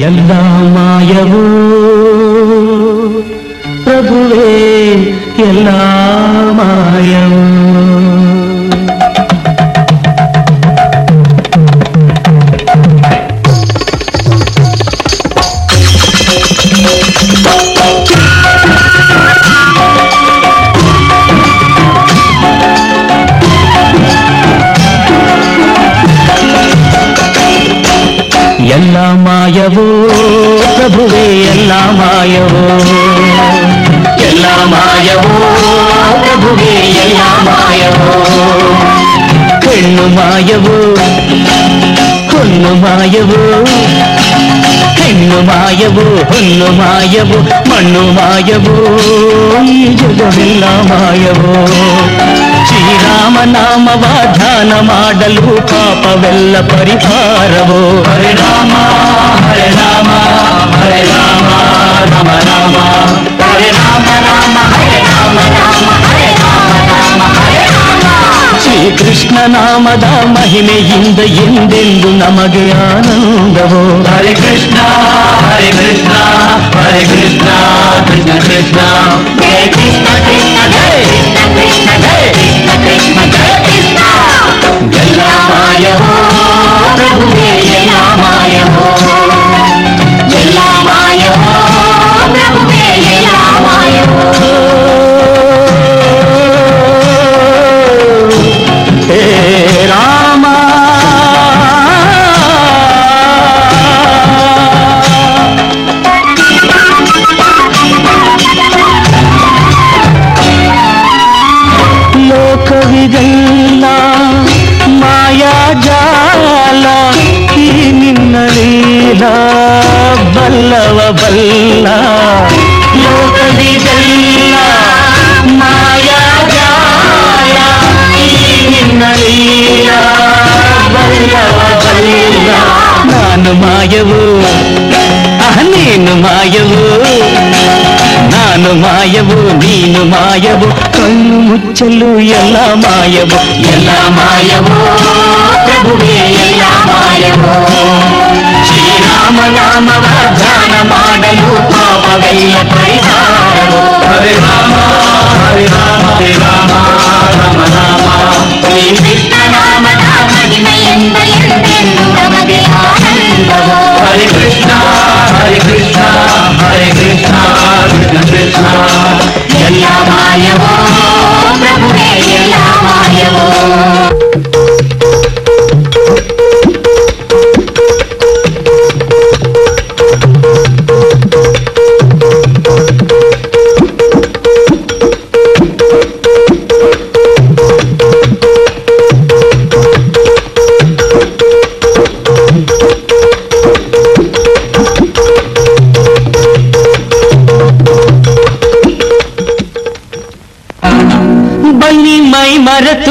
ಎಲ್ಲ ಮಾಯವೋ ಪ್ರಭುವೇ ಎಲ್ಲ ಮಾಯವೋ ಎಲ್ಲ மாயவோ பிரபுவே எல்லாம் மாயவோ எல்லாம் மாயவோ பிரபுவே எல்லாம் மாயவோ பெண்ணு மாயவோ பொண்ணு மாயவோ பெண்ணு மாயவோ பொண்ணு மாயவோ மண்ணு மாயவோ ஜெகமெல்லாம் மாயவோ ಮಾಯವೋ ಶ್ರೀರಾಮ ನಾಮವ ಧ್ಯಾನ ಮಾಡಲು ಪಾಪವೆಲ್ಲ ಪರಿಹಾರವೋ ಹರೆ ರಾಮ ಹರೆ ರಾಮ ಹರೆ ರಾಮ ರಾಮ ರಾಮ ಹರೆ ರಾಮ ರಾಮ ಹರೆ ರಾಮ ರಾಮ ಹರೆ ರಾಮ ರಾಮ ಹರೆ ರಾಮ ಶ್ರೀಕೃಷ್ಣ ನಾಮದ ಮಹಿಮೆಯಿಂದ ಎಂದೆಂದು ನಮಗೆ ಆನಂದವೋ ಹರೆ ಕೃಷ್ಣ ಹರೆ ಕೃಷ್ಣ ಹರೆ ಕೃಷ್ಣ ಕೃಷ್ಣ ಕೃಷ್ಣ ಜಯ ಕೃಷ್ಣ ಬಲ್ಲವ ಬಲ್ಲ ಲೋಕವಿದೆಲ್ಲ ಮಾಯಾಜಾಲ ಈ ನಿನ್ನ ಲೀಲ ಬಲ್ಲವ ಬಲ್ಲ ನಾನು ಮಾಯವು ಅಹ ನೀನು ಮಾಯವು ನಾನು ಮಾಯವು ನೀನು ಮಾಯವು ಕಣ್ಣು ಮುಚ್ಚಲು ಎಲ್ಲ ಮಾಯವು ಎಲ್ಲ ಮಾಯವು ಪ್ರಭುವೇ ಎಲ್ಲ ಮಾಯವು రామ నామ వాగ్దాన మాడలు పాప వెయ్య పరిహారము హరి రామ హరి రామ హరి రామ రామ రామ శ్రీ కృష్ణ రామ నామ హిమయంద ఎందెందు నమది ఆనందము హరి కృష్ణ హరి కృష్ణ హరి కృష్ణ కృష్ణ కృష్ణ ఎల్ల మాయవో ప్రభువే ఎల్ల మాయవో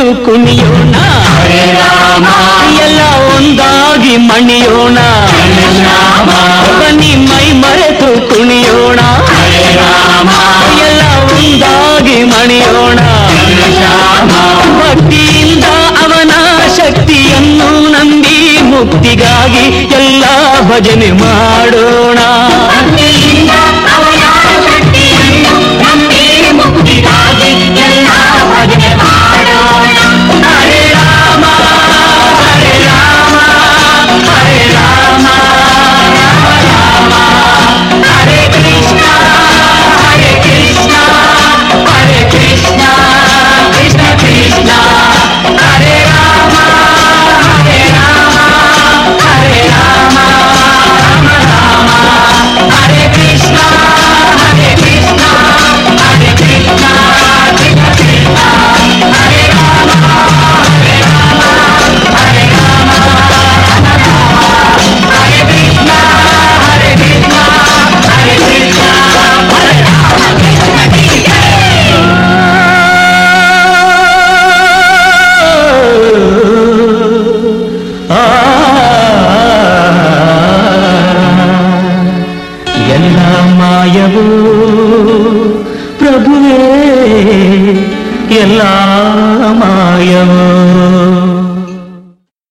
ಕುಣಿಯೋಣ ಎಲ್ಲ ಒಂದಾಗಿ ಮಣಿಯೋಣ ಬನ್ನಿ ಮೈ ಮರೆತು ಕುಣಿಯೋಣ ಎಲ್ಲ ಒಂದಾಗಿ ಮಣಿಯೋಣ ಭಕ್ತಿಯಿಂದ ಅವನ ಶಕ್ತಿಯನ್ನು ನಂಬಿ ಮುಕ್ತಿಗಾಗಿ ಎಲ್ಲ ಭಜನೆ ಮಾಡೋಣ మాయవు ప్రభువే ఎలా మాయవు